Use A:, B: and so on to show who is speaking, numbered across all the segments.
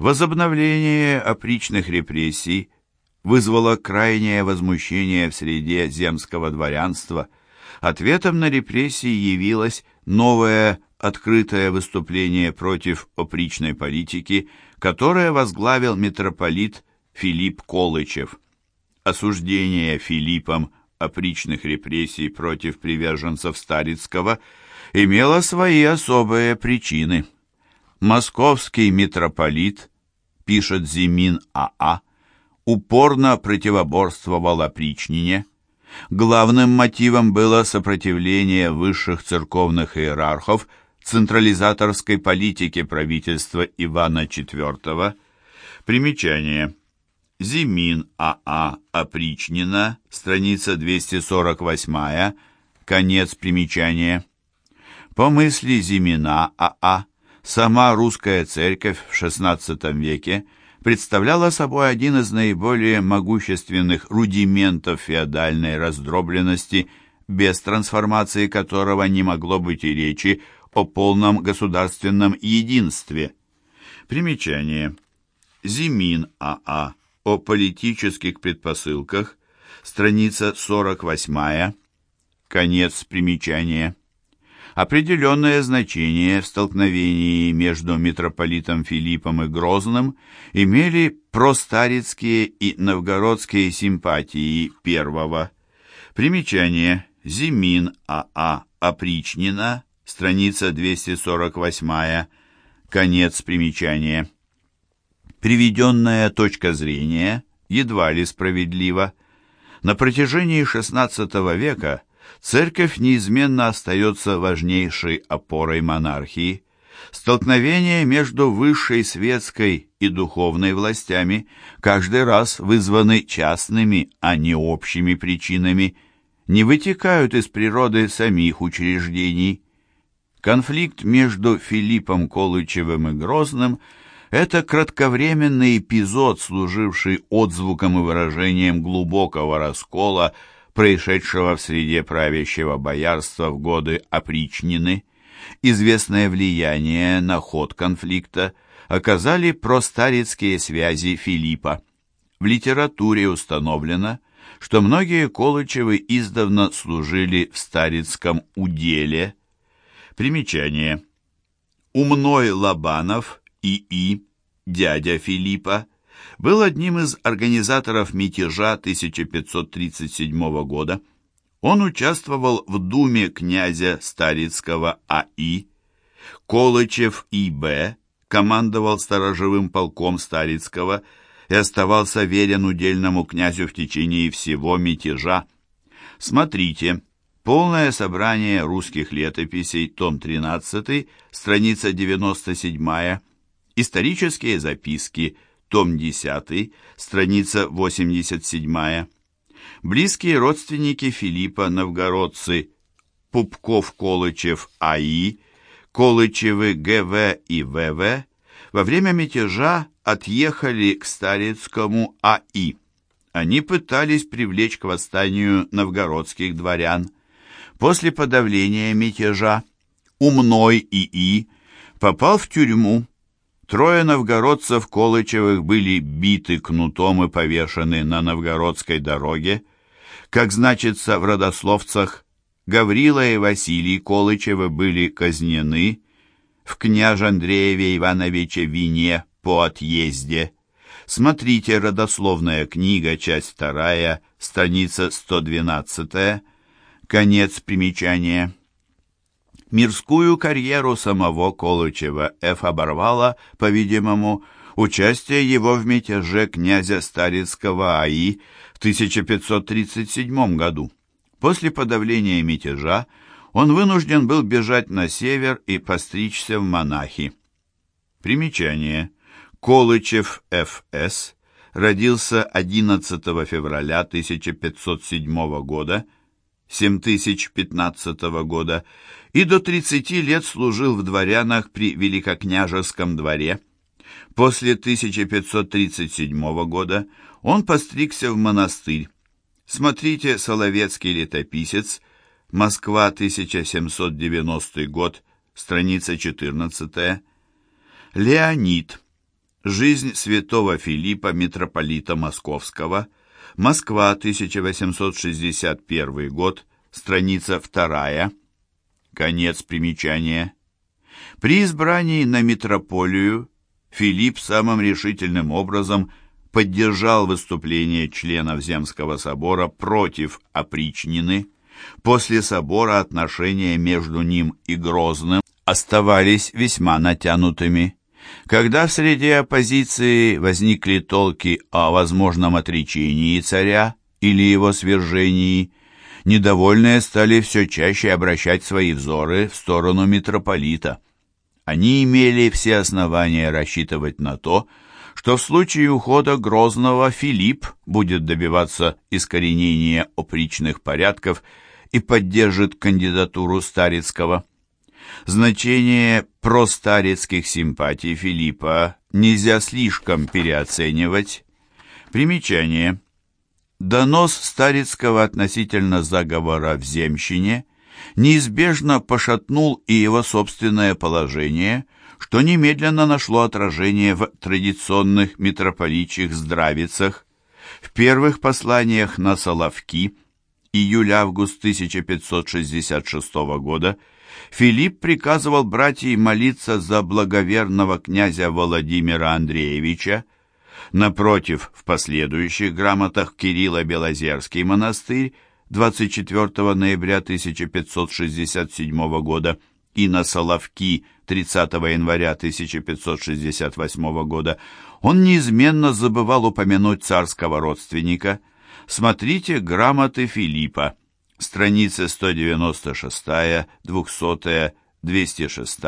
A: Возобновление опричных репрессий вызвало крайнее возмущение в среде земского дворянства. Ответом на репрессии явилось новое открытое выступление против опричной политики, которое возглавил митрополит Филипп Колычев. Осуждение Филиппом опричных репрессий против приверженцев Старицкого имело свои особые причины. Московский митрополит, пишет Зимин А.А., упорно противоборствовал опричнине. Главным мотивом было сопротивление высших церковных иерархов централизаторской политике правительства Ивана IV. Примечание. Зимин А.А. Опричнина, страница 248, конец примечания. По мысли Зимина А.А., сама русская церковь в XVI веке представляла собой один из наиболее могущественных рудиментов феодальной раздробленности, без трансформации которого не могло быть и речи о полном государственном единстве. Примечание. Зимин А.А о политических предпосылках, страница 48, конец примечания. Определенное значение в столкновении между митрополитом Филиппом и Грозным имели простарицкие и новгородские симпатии первого. Примечание. Зимин А.А. Опричнина, страница 248, конец примечания. Приведенная точка зрения едва ли справедлива. На протяжении XVI века церковь неизменно остается важнейшей опорой монархии. Столкновения между высшей светской и духовной властями каждый раз вызваны частными, а не общими причинами, не вытекают из природы самих учреждений. Конфликт между Филиппом Колычевым и Грозным – это кратковременный эпизод, служивший отзвуком и выражением глубокого раскола, происшедшего в среде правящего боярства в годы опричнины. Известное влияние на ход конфликта оказали простарецкие связи Филиппа. В литературе установлено, что многие Колычевы издавна служили в старецком уделе. Примечание. Умной Лобанов – И.И., дядя Филиппа, был одним из организаторов мятежа 1537 года. Он участвовал в думе князя Старицкого А.И. Колычев И.Б. командовал сторожевым полком Старицкого и оставался верен удельному князю в течение всего мятежа. Смотрите. Полное собрание русских летописей, том 13, страница 97 Исторические записки, том 10, страница 87. Близкие родственники Филиппа, новгородцы Пупков-Колычев А.И., Колычевы Г.В. и В.В. во время мятежа отъехали к Старецкому А.И. Они пытались привлечь к восстанию новгородских дворян. После подавления мятежа Умной И.И. попал в тюрьму, Трое новгородцев Колычевых были биты кнутом и повешены на новгородской дороге. Как значится в родословцах, Гаврила и Василий Колычевы были казнены в княж Андрееве Ивановиче вине по отъезде. Смотрите родословная книга, часть вторая, страница 112, конец примечания. Мирскую карьеру самого Колычева Ф. оборвала, по-видимому, участие его в мятеже князя Старицкого АИ в 1537 году. После подавления мятежа он вынужден был бежать на север и постричься в монахи. Примечание. Колычев Ф.С. родился 11 февраля 1507 года, 7015 года, и до 30 лет служил в дворянах при Великокняжеском дворе. После 1537 года он постригся в монастырь. Смотрите «Соловецкий летописец», Москва, 1790 год, страница 14. Леонид. Жизнь святого Филиппа, митрополита Московского. Москва, 1861 год. Страница 2. Конец примечания. При избрании на митрополию Филипп самым решительным образом поддержал выступление членов Земского собора против опричнины. После собора отношения между ним и Грозным оставались весьма натянутыми. Когда в среде оппозиции возникли толки о возможном отречении царя или его свержении, недовольные стали все чаще обращать свои взоры в сторону митрополита. Они имели все основания рассчитывать на то, что в случае ухода Грозного Филипп будет добиваться искоренения опричных порядков и поддержит кандидатуру Старицкого. Значение простарецких симпатий Филиппа нельзя слишком переоценивать. Примечание. Донос Старицкого относительно заговора в Земщине неизбежно пошатнул и его собственное положение, что немедленно нашло отражение в традиционных митрополичьих здравицах, в первых посланиях на Соловки, июль-август 1566 года, Филипп приказывал братьям молиться за благоверного князя Владимира Андреевича. Напротив, в последующих грамотах Кирилла Белозерский монастырь 24 ноября 1567 года и на Соловки 30 января 1568 года он неизменно забывал упомянуть царского родственника. Смотрите грамоты Филиппа страницы 196, 200, 206,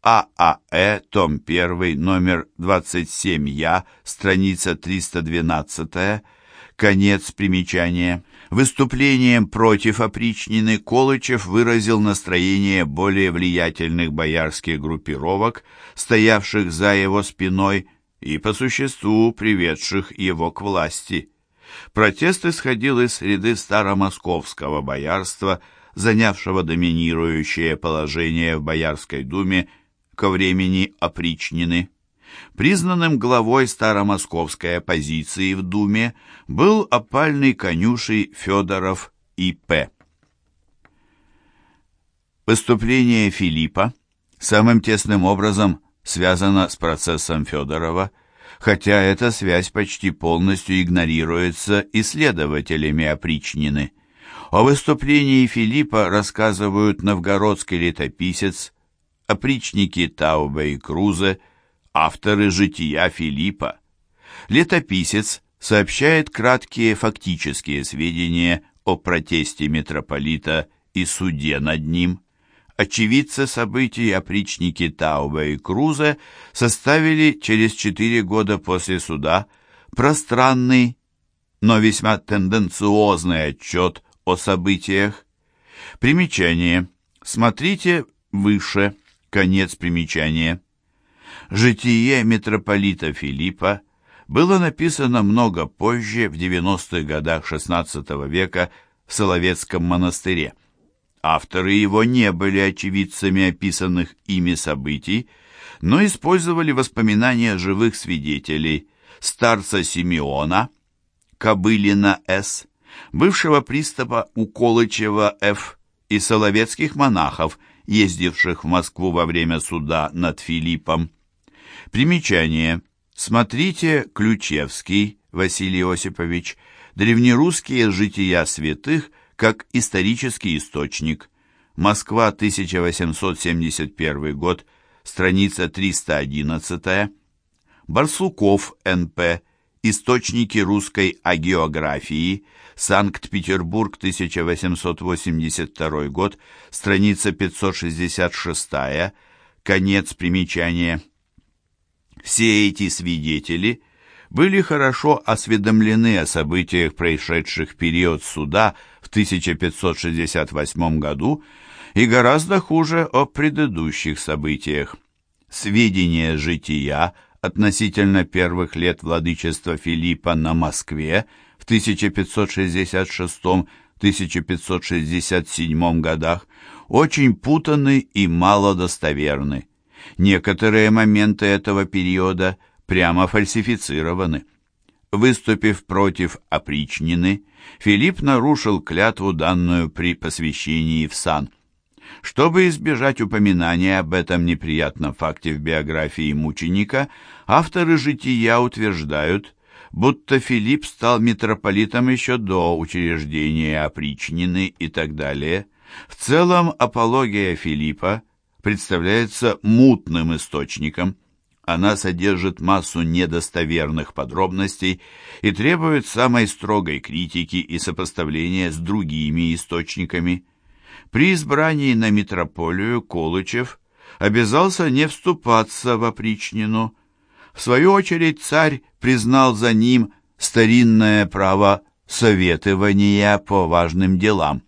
A: ААЭ, том 1, номер 27Я, страница 312, конец примечания. Выступлением против опричнины Колычев выразил настроение более влиятельных боярских группировок, стоявших за его спиной и по существу приведших его к власти. Протест исходил из среды старомосковского боярства, занявшего доминирующее положение в Боярской думе ко времени опричнины. Признанным главой старомосковской оппозиции в Думе был опальный конюший Федоров И.П. Выступление Филиппа самым тесным образом связано с процессом Федорова – хотя эта связь почти полностью игнорируется исследователями опричнины. О выступлении Филиппа рассказывают новгородский летописец, опричники Таубе и Крузе, авторы «Жития Филиппа». Летописец сообщает краткие фактические сведения о протесте митрополита и суде над ним. Очевидцы событий опричники Тауба и Круза составили через четыре года после суда пространный, но весьма тенденциозный отчет о событиях. Примечание. Смотрите выше. Конец примечания. Житие митрополита Филиппа было написано много позже, в 90-х годах XVI века, в Соловецком монастыре. Авторы его не были очевидцами описанных ими событий, но использовали воспоминания живых свидетелей старца Симеона, Кобылина С., бывшего пристава Уколычева Ф. и соловецких монахов, ездивших в Москву во время суда над Филиппом. Примечание. Смотрите Ключевский Василий Осипович, древнерусские жития святых – как исторический источник. Москва, 1871 год, страница 311. Барсуков, Н.П. Источники русской агеографии. Санкт-Петербург, 1882 год, страница 566. Конец примечания. Все эти свидетели – были хорошо осведомлены о событиях, происшедших в период суда 1568 году, и гораздо хуже о предыдущих событиях. Сведения жития относительно первых лет владычества Филиппа на Москве в 1566-1567 годах очень путаны и малодостоверны. Некоторые моменты этого периода – прямо фальсифицированы. Выступив против опричнины, Филипп нарушил клятву, данную при посвящении в сан. Чтобы избежать упоминания об этом неприятном факте в биографии мученика, авторы «Жития» утверждают, будто Филипп стал митрополитом еще до учреждения опричнины и так далее. В целом апология Филиппа представляется мутным источником. Она содержит массу недостоверных подробностей и требует самой строгой критики и сопоставления с другими источниками. При избрании на митрополию Колычев обязался не вступаться в опричнину. В свою очередь царь признал за ним старинное право советования по важным делам.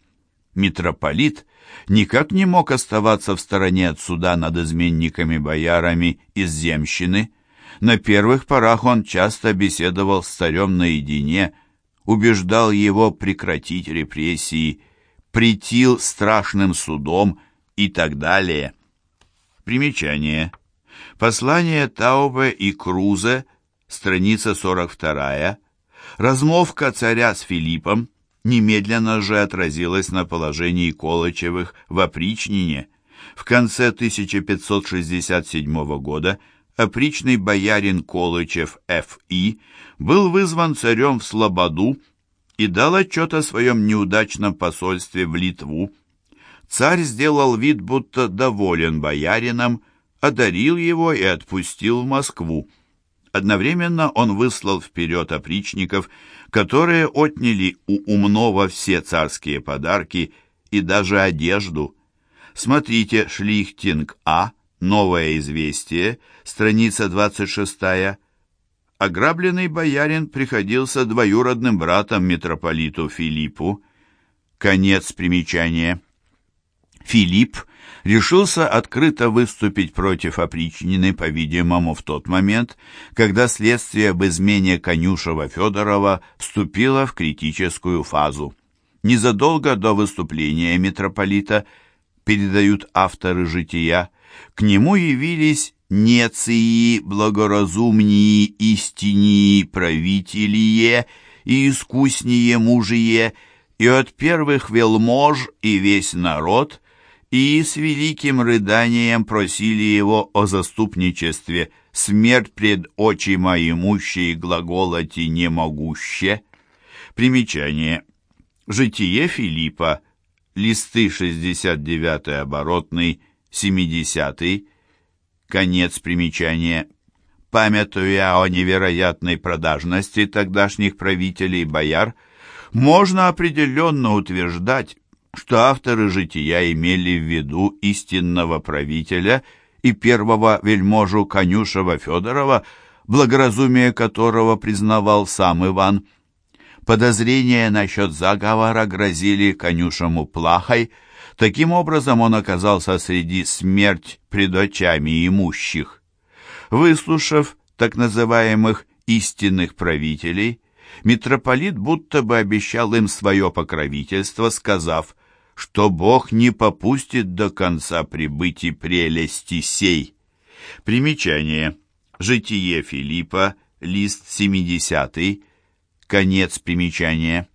A: Митрополит никак не мог оставаться в стороне от суда над изменниками-боярами из земщины. На первых порах он часто беседовал с царем наедине, убеждал его прекратить репрессии, претил страшным судом и так далее. Примечание. Послание Таубе и Крузе, страница 42, размовка царя с Филиппом, немедленно же отразилась на положении Колычевых в опричнине. В конце 1567 года опричный боярин Колычев Ф.И. был вызван царем в Слободу и дал отчет о своем неудачном посольстве в Литву. Царь сделал вид, будто доволен боярином, одарил его и отпустил в Москву. Одновременно он выслал вперед опричников, которые отняли у умного все царские подарки и даже одежду. Смотрите Шлихтинг А, Новое известие, страница 26 Ограбленный боярин приходился двоюродным братом митрополиту Филиппу. Конец примечания. Филипп решился открыто выступить против опричнины, по-видимому, в тот момент, когда следствие об измене Конюшева-Федорова вступило в критическую фазу. Незадолго до выступления митрополита, передают авторы «Жития», к нему явились неции, благоразумнии, истиннии, правителие и искуснее мужие, и от первых велмож и весь народ – и с великим рыданием просили его о заступничестве, смерть пред очи моимущей глаголоти немогуще. Примечание. Житие Филиппа, листы 69 оборотный, 70 конец примечания. Памятуя о невероятной продажности тогдашних правителей и бояр, можно определенно утверждать, что авторы «Жития» имели в виду истинного правителя и первого вельможу Конюшева Федорова, благоразумие которого признавал сам Иван. Подозрения насчет заговора грозили Конюшему плахой, таким образом он оказался среди смерть пред очами имущих. Выслушав так называемых «истинных правителей», митрополит будто бы обещал им свое покровительство, сказав что Бог не попустит до конца прибытия прелести сей. Примечание. Житие Филиппа, лист 70, конец примечания.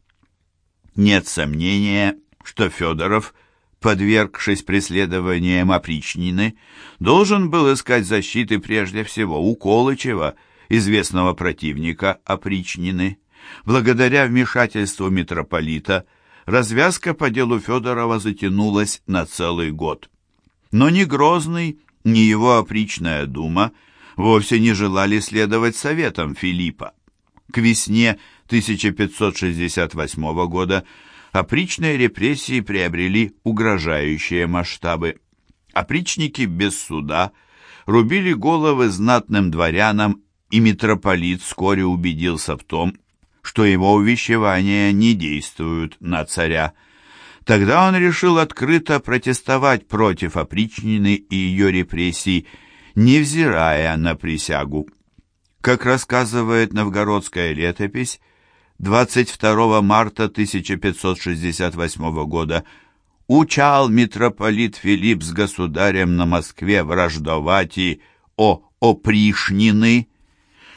A: Нет сомнения, что Федоров, подвергшись преследованиям опричнины, должен был искать защиты прежде всего у Колычева, известного противника опричнины. Благодаря вмешательству митрополита – развязка по делу Федорова затянулась на целый год. Но ни Грозный, ни его опричная дума вовсе не желали следовать советам Филиппа. К весне 1568 года опричные репрессии приобрели угрожающие масштабы. Опричники без суда рубили головы знатным дворянам, и митрополит вскоре убедился в том, что его увещевания не действуют на царя. Тогда он решил открыто протестовать против опричнины и ее репрессий, невзирая на присягу. Как рассказывает новгородская летопись, 22 марта 1568 года учал митрополит Филипп с государем на Москве враждовать и о опришнины,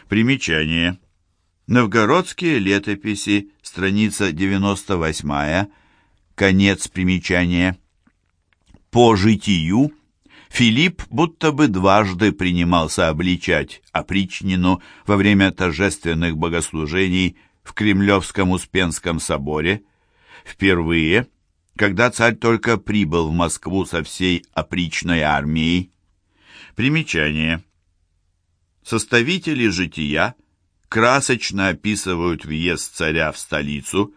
A: Примечание. Новгородские летописи, страница 98, конец примечания. По житию Филипп будто бы дважды принимался обличать опричнину во время торжественных богослужений в Кремлевском Успенском соборе. Впервые, когда царь только прибыл в Москву со всей опричной армией. Примечание. Составители жития красочно описывают въезд царя в столицу.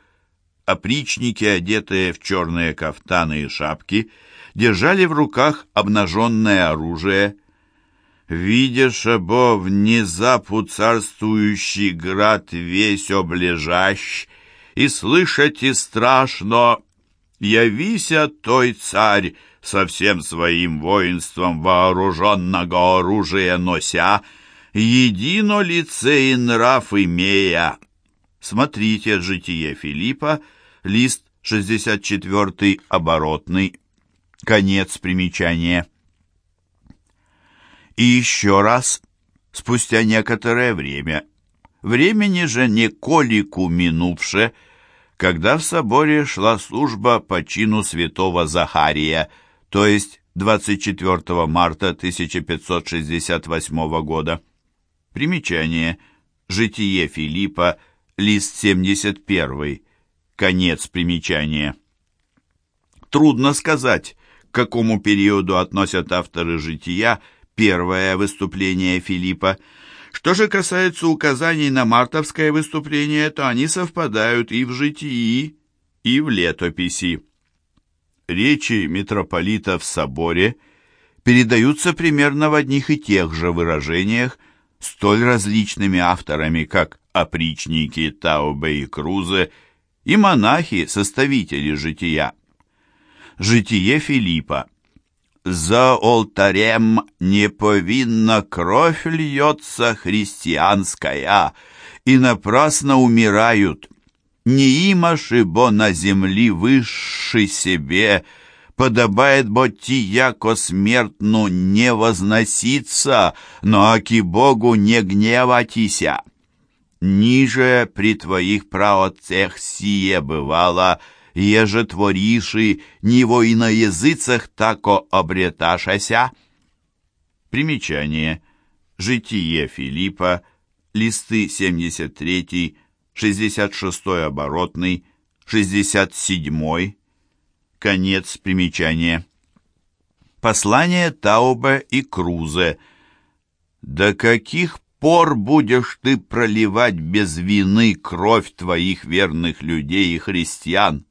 A: Опричники, одетые в черные кафтаны и шапки, держали в руках обнаженное оружие. «Видишь, обо внезапу царствующий град весь облежащ, и слышать и страшно, явися той царь, со всем своим воинством вооруженного оружия нося, едино лице и нрав имея». Смотрите «Житие Филиппа», лист 64 оборотный, Конец примечания. И еще раз, спустя некоторое время, времени же не колику минувше, когда в соборе шла служба по чину святого Захария, то есть 24 марта 1568 года. Примечание. Житие Филиппа, лист 71. Конец примечания. Трудно сказать, к какому периоду относят авторы «Жития» первое выступление Филиппа. Что же касается указаний на мартовское выступление, то они совпадают и в «Житии», и в летописи. Речи митрополита в соборе передаются примерно в одних и тех же выражениях, столь различными авторами, как опричники Таубе и Крузе и монахи, составители жития. Житие Филиппа. «За алтарем не повинна кровь льется христианская, и напрасно умирают. Не има бо на земли высший себе, подобает бо ти яко смертну не возноситься, но аки Богу не гневатися. Ниже при твоих праотцех сие бывало — еже твориши, него и на языцах тако обреташася. Примечание. Житие Филиппа, листы 73, 66 оборотный, 67, конец примечания. Послание Таубе и Крузе. «До каких пор будешь ты проливать без вины кровь твоих верных людей и христиан?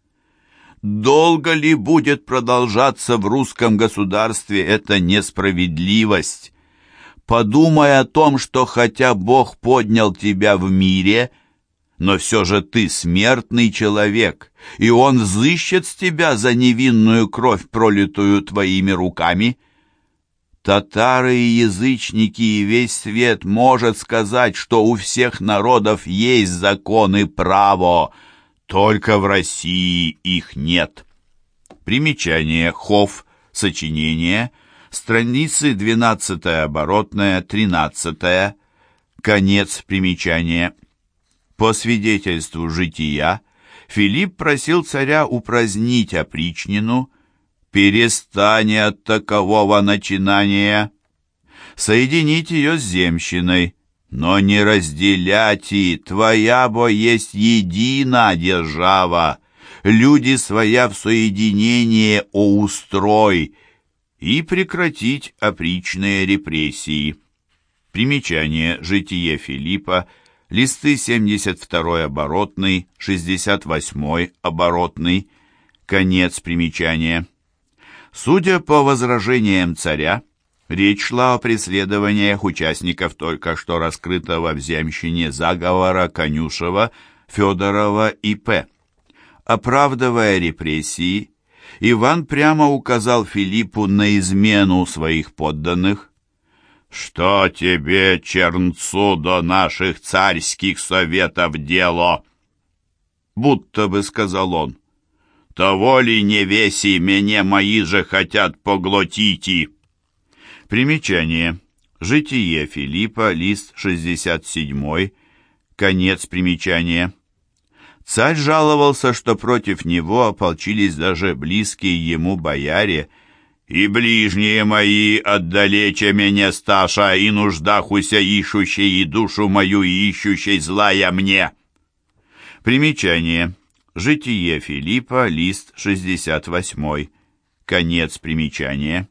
A: Долго ли будет продолжаться в русском государстве эта несправедливость? Подумай о том, что хотя Бог поднял тебя в мире, но все же ты смертный человек, и Он взыщет с тебя за невинную кровь, пролитую твоими руками. Татары и язычники и весь свет может сказать, что у всех народов есть закон и право, только в России их нет. Примечание. Хофф. Сочинение. Страницы 12 оборотная, 13 Конец примечания. По свидетельству жития, Филипп просил царя упразднить опричнину, «Перестань от такового начинания, соединить ее с земщиной, но не разделять и твоя бо есть едина держава, люди своя в соединение о устрой, и прекратить опричные репрессии. Примечание. «Житие Филиппа», листы 72 оборотный, 68 оборотный, конец примечания. Судя по возражениям царя, Речь шла о преследованиях участников только что раскрытого в земщине заговора Конюшева, Федорова и П. Оправдывая репрессии, Иван прямо указал Филиппу на измену своих подданных. «Что тебе, чернцу, до наших царских советов дело?» Будто бы сказал он. «Того ли не веси, меня мои же хотят поглотить?» Примечание. Житие Филиппа, лист 67, конец примечания. Царь жаловался, что против него ополчились даже близкие ему бояре, «И ближние мои отдалече меня сташа, и нуждахуся ищущей, и душу мою ищущей злая мне». Примечание. Житие Филиппа, лист 68. Конец примечания.